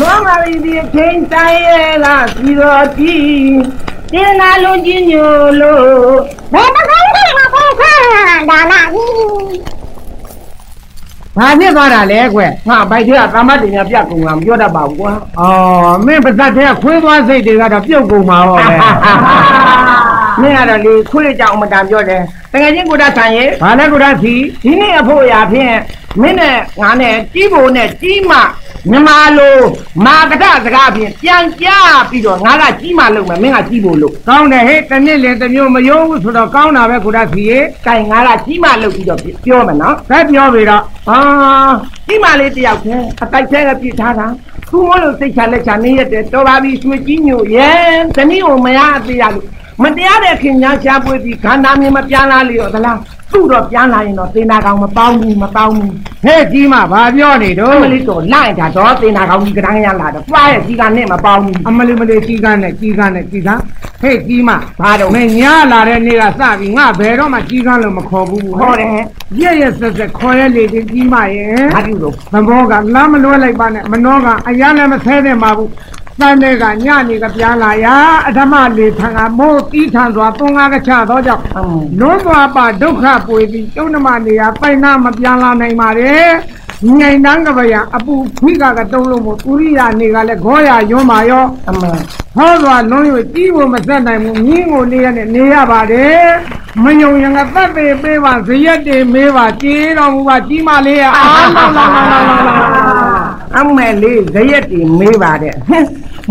လွန်ပါပြီဒီအချိန်တိုင်းရဲ့လားပြီးတော့ကြည့်တင်လာလုံးကြီးညိုလို့ဘယ်တစ်ခါမှမဖောက်ခါဒါနာကြီးဘာဖြစ်သွားတာလဲကွယ်ငါဘိုက်တွေကသမတ်တင်များပြတ်ကုန်လားမပြောတတ်ပါဘူးကွာအော်မင်းပါဇက်တဲ့ခွေးသွားစိတ်တွေကတော့ပြုတ်ကုန်မှာဟောပဲမင်းကတော့လေခွေးကြောင်အမတန်ပြောတယ်တကယ်ချင်းကိုတတ်ဆန်ရဲ့ဘာလဲကိုရစီဒီနေ့အဖို့အရာဖြင့်မင်းနဲ့ငါနဲ့ကြီးဖို့နဲ့ကြီးမ မြမလိုမာကတစကားဖြင့်ပြန်ကြပြီးတော့ငါကကြီးမလုပ်မယ်မင်းကကြီးဖို့လို့ကောင်းတယ်ဟဲ့တစ်နှစ်လင်တစ်မျိုးမယုံဘူးဆိုတော့ကောင်းတာပဲကိုရစီရေတိုင်ငါကကြီးမလုပ်ပြီးတော့ပြောမယ်နော်ဆက်ပြောပြီတော့ဟာကြီးမလေးတယောက်ချင်းအတိုက်သေးကပြစ်ထားတာသူမလို့စိတ်ချလက်ချနေရတယ်တော်ပါပြီရွှေကြီးညိုရဲဇနီးကိုမရအသေးရလို့မတရားတဲ့ခင်ညာရှားပွေးပြီးခန္ဓာမြင်မပြန်လာလေရောသလား သူ့တော့ပြန်လာရင်တော့သေနာကောင်မပေါင်းဘူးမပေါင်းဘူးဟဲ့ကြီးမဘာပြောနေတော့အမလေးတော့လိုက်တာတော့သေနာကောင်ကြီးကတန်းရလာတော့တွားရဲ့ကြီးကနဲ့မပေါင်းဘူးအမလေးမလေးကြီးကန်းနဲ့ကြီးကန်းနဲ့ကြီးကန်းဟဲ့ကြီးမဘာတော့မင်းညလာတဲ့နေ့ကစပြီးငါဘယ်တော့မှကြီးကန်းလို့မခေါ်ဘူးခေါ်တယ်ရရဆက်ဆက်ခေါ်ရလေတင်ကြီးမရဲ့ဘာပြုလို့သဘောကလမ်းမလွဲလိုက်ပါနဲ့မနှောကအရန်လည်းမဆဲတဲ့မှာဘူး တန်တဲ့ကညနေကပြန်လာရာအဓမ္မလေထံကမိုးတီးထန်စွာသွန်ကားကချသောကြောင့်အင်းလွန်းသွားပါဒုက္ခပွေပြီးကျုံနမနေရာပိုင်နာမပြန်လာနိုင်ပါနဲ့ငိုင်တန်းကပယအပူဖိကကတုံးလို့မို့ပုရိယာနေကလည်းခေါ်ရရွံးပါရောအမဟောစွာလွန်း၍ကြီးဖို့မဆက်နိုင်ဘူးမြင်းကိုနေရနဲ့နေရပါတယ်မယုံရင်ကသက်ပေပေးပါဇရက်တွေမေးပါကြေးတော်မူပါကြီးမလေးရအာလာလာလာလာလာလာအမေလေးဇရက်တီမေးပါတဲ့ဟင်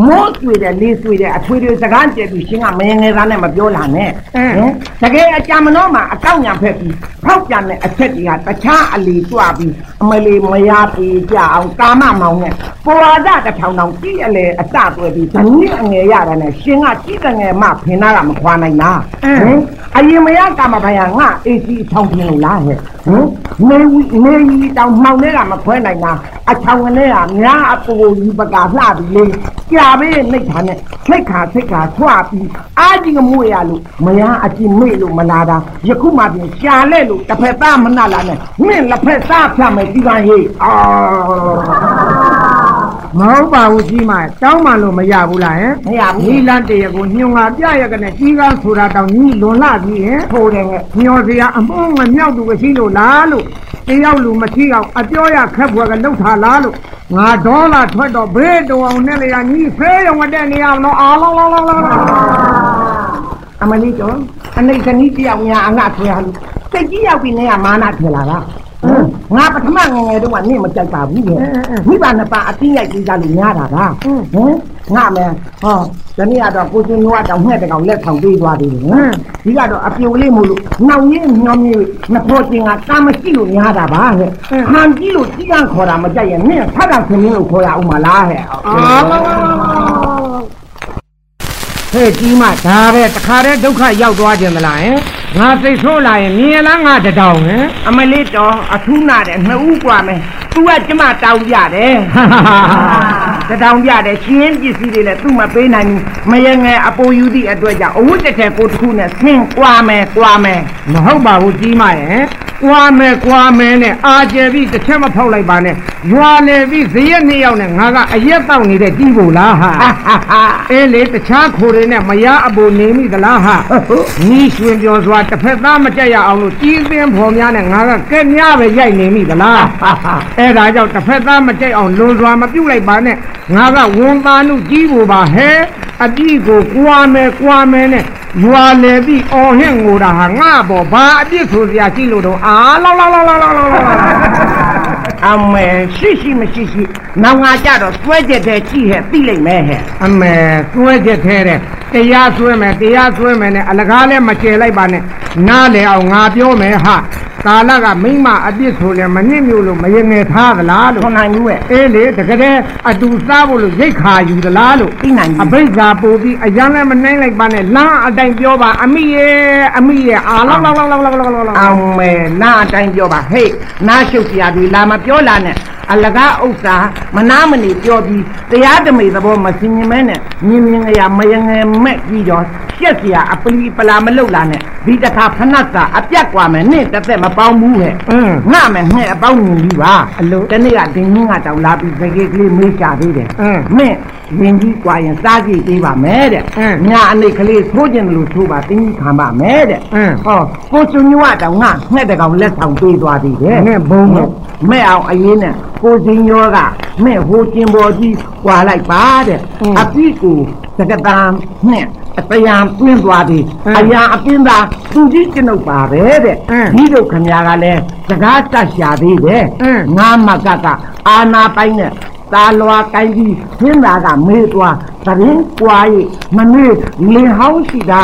မိုးဆွေတဲ့လေးဆွေတဲ့အထွေတွေစကားကြက်ပြီးရှင်ကမင်းငယ်သားနဲ့မပြောလာနဲ့ဟင်တကယ်အကြမနောမှာအကောက်ညာဖက်ပြီးဖောက်ပြန်တဲ့အချက်တွေကတခြားအလီတွားပြီးအမလေးမရပြေကြအောင်ကာမမောင်နဲ့ပွာဒတစ်ထောင်တောင်ကြည့်အလေအစတွဲပြီးဇနီးအငယ်ရတာနဲ့ရှင်ကကြည့်တဲ့ငယ်မှဖင်နာကမခွာနိုင်လားဟင်အရင်မရကာမဘာယငါအေစီထောင်ပြင်းလို့လားဟဲ့ဟင်နေဝီနေဝီတောင်မှောင်နဲ့ကမခွဲနိုင်လားအချောင်ကလေးကများအပူယူပကာလှပြီးလေကြာပေးနှိတ်ခါနဲ့နှိတ်ခါစိတ်ခါထွားပြီးအာကြီးကမွေရလို့မရအကြည့်မေ့လို့မလာတာယခုမှပြင်ရှာလဲလို့တစ်ဖက်သားမနှလာနဲ့မင်းလက်ဖက်သားဖြတ်မယ်ဒီကံဟေးအာမဟုတ်ပါဘူးကြီးမတောင်းမှလို့မရဘူးလားဟင်မရဘူးနီလန်းတရကိုညွန်ငါပြရကနဲ့ကြီးကားဆိုတာတောင်ညီလွန်လာပြီဟင်ထိုးတယ်ငယ်ညော်စရာအမုန်းမမြောက်သူမရှိလို့လားလို့ တယောက်လူမရှိအောင်အပြောရခက်ဖွယ်ကလှုပ်ထားလားလို့ငါဒေါ်လာထွက်တော့ဘေးတုံအောင်နဲ့လေရညီဖေးရုံတဲ့နေအောင်တော့အာလောလောလောလောလောအမလေးတော့အနိစ္စနီးတယောက်များအငါထွေရလို့စိတ်ကြီးရောက်ပြီးနေရမာနထွေလာတာ ငါပထမငယ်ငယ်တုန်းကနေမကြိုက်ပါဘူးလေမိဘနှစ်ပါအတင်းရိုက်ပြီးကြလို့များတာပါဟင်ငါမယ်ဟောဒီနေ့ကတော့ကိုချင်းနွားတောင်ငှက်တကောင်လက်ဆောင်ပေးသွားသေးတယ်ဟမ်ဒီကတော့အပြိုလေးမို့လို့နှောင်ရင်းညောင်းရင်းနှစ်ဖို့ချင်းကကာမရှိလို့များတာပါဟဲ့ဟန်ကြီးလို့ကြီးကန်းခေါ်တာမကြိုက်ရင်နင့်ဖတ်တာခင်မင်းလို့ခေါ်ရအောင်မလားဟဲ့အာလောလောလော ဟဲ့ကြီးမဒါပဲတခါတည်းဒုက္ခရောက်သွားခြင်းမလားဟင်ငါစိတ်ဆိုးလာရင်မြင်လားငါတတောင်ဟင် အမလေးတော်အထူးနာတယ်နှစ်ဦးกว่าမယ်သူကကျမတောင်းကြတယ် တတောင်းကြတယ်ရှင်းပစ္စည်းတွေလည်းသူ့မပေးနိုင်ဘူးမယငယ်အပိုယူသည့်အတွက်ကြောင့်အဝတ်တစ်ထည်ကိုတစ်ခုနဲ့ဆင်းကွာမယ်ကွာမယ် မဟုတ်ပါဘူးကြီးမရဲ့ ကွာမယ်ကွာမယ်နဲ့အာကျယ်ပြီးတစ်ချက်မဖောက်လိုက်ပါနဲ့ရွာလေပြီးဇရက်နှစ်ယောက်နဲ့ငါကအရက်တောက်နေတဲ့ကြီးဖို့လားဟာဟာဟာဟာအေးလေတခြားခိုတွေနဲ့မရအပူနေမိသလားဟာနီးရွှင်ပြောစွာတစ်ဖက်သားမကြက်ရအောင်လို့ကြီးသင်းဖော်များနဲ့ငါကကဲ့များပဲရိုက်နေမိသလားဟာဟာအဲ့ဒါကြောင့်တစ်ဖက်သားမကြက်အောင်လွန်စွာမပြုတ်လိုက်ပါနဲ့ငါကဝန်သားနုကြီးဖို့ပါဟဲအပြည့်ကိုကွာမယ်ကွာမယ်နဲ့ ရွာလေပြီးအော်ဟင့်ငိုတာဟာငါပေါ်ဘာအပြစ်ဆိုစရာရှိလို့တော့အာလောက်လောက်လောက်လောက်လောက်လောက်လောက်အမေရှိရှိမရှိရှိနောင်ငါကြတော့စွဲကြက်တဲ့ကြည့်ဟဲ့သိလိမ့်မယ်ဟဲ့အမေစွဲချက်သေးတယ်တရားစွဲမယ်တရားစွဲမယ်နဲ့အလကားလည်းမကျယ်လိုက်ပါနဲ့နားလေအောင်ငါပြောမယ်ဟာ ကာလကမိမအပြစ်ဆိုလဲမနစ်မြို့လို့မရင်ငယ်ထားသလားလို့ထွန်နိုင်ဘူးပဲအေးလေတကယ်တည်းအတူစားဖို့လို့ရိတ်ခါယူသလားလို့သိနိုင်ဘူးအဘိဇာပို့ပြီးအရန်လည်းမနိုင်လိုက်ပါနဲ့လမ်းအတိုင်းပြောပါအမိရဲ့အမိရဲ့အာလောက်လောက်လောက်လောက်လောက်လောက်လောက်အောင်မဲလမ်းအတိုင်းပြောပါဟေ့နားရှုပ်ပြပြီလာမပြောလာနဲ့အလကားဥစ္စာမနာမနေပြောပြီးတရားတမိသဘောမစင်မြင်မဲနဲ့မြင်မြင်ရမရငယ်မဲ့ပြီးတော့ရှက်စရာအပလီပလာမလောက်လာနဲ့ ဒီတစ်ခါဖနတ်စာအပြတ်กว่าမယ်နင့်တစ်သက်မ ပေါင်းဘူးဟဲ့ အင်း ငါမယ်ငှဲ့အပေါင်းမြင်ပြီပါ အလို တနေ့ကဒင်းင်းကတောင်လာပြီးတကယ်ကလေးမေးချသေးတယ် အင်း မင်းရင်ကြီးกว่าရင်စားကြည့်သေးပါမယ်တဲ့ အင်း ညာအနေကလေးသိုးကျင်တယ်လို့ဆိုပါတင်းကြီးခံပါမယ်တဲ့ အင်း ဟောကိုစုံညွတ်တောင်ငါငှက်တကောင်လက်ဆောင်ပေးသွားသေးတယ် ငှက်ဘုံနဲ့ မဲ့အောင်အရင်နဲ့ကိုစင်ရောကမဲ့ဟိုကျင်ပေါ်ကြီးကွာလိုက်ပါတဲ့အပိကိုစကတန်နဲ့အတယံပြင်းသွားသည်အရာအပင်းသာသူကြီးကျွန်ုပ်ပါပဲတဲ့ဒီတို့ခမရကလည်းစကားတတ်ရှာသေးတယ်ငါမကကအာနာပိုင်းနဲ့သာလွာကိုင်းပြီးသင်သာကမေးသွားသတင်းကွာ၍မမေးလင်ဟောင်းရှိတာ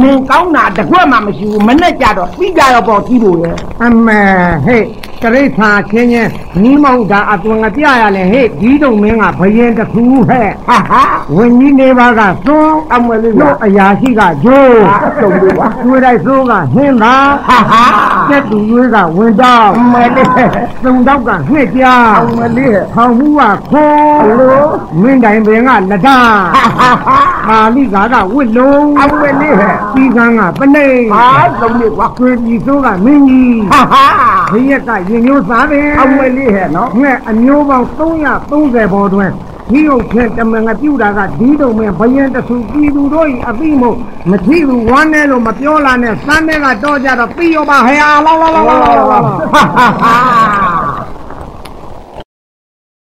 နင်ကောင်းတာတကွက်မှမရှိဘူးမနဲ့ကြတော့ပြီးကြတော့ပေါ့ကြီးဖို့ရဲ့အမေဟဲ့ တရိษာချင်းချင်းနီးမောက်တာအသွင်ကပြရလဲဟဲ့ဒီတုံမင်းကဘယင်တစ်ခုဟဲ့ဟာဟာဝင်းကြီးနေပါကသွန်းအမွေလေးတို့အရာရှိကဂျိုးဟာတုံလို့ပါကျွေးတိုက်စိုးကဟင်းသာဟာဟာကျက်သူရွေးကဝင်တော့အမလေးသုံးတော့ကငှက်ကြအမလေးထောင်မှုကခိုးအလိုမင်းတိုင်ပင်ကလဒဟာဟာဟာပါဠိကာကဝစ်လုံးအမလေးဟဲ့ဒီကံကပနေဟာတုံလေးကွာကျွေးပြီးစိုးကမင်းကြီးဟာဟာဘရက်ကရင်မျိုးစားတယ်အမလေးဟဲ့နော်ငှက်အမျိုးပေါင်း330ဘောတွင်ဒီဟုတ်ဖြင့်တမန်ကပြုတာကဒီတုံမင်းဘယင်တဆူပြည်သူတို့၏အသိမို့မထီဘူးဝမ်းနဲ့လို့မပြောလာနဲ့စမ်းတဲ့ကတော့ကြတော့ပြီးရောပါဟဲ့အားလောလောလောလောလောဟာဟာဟာ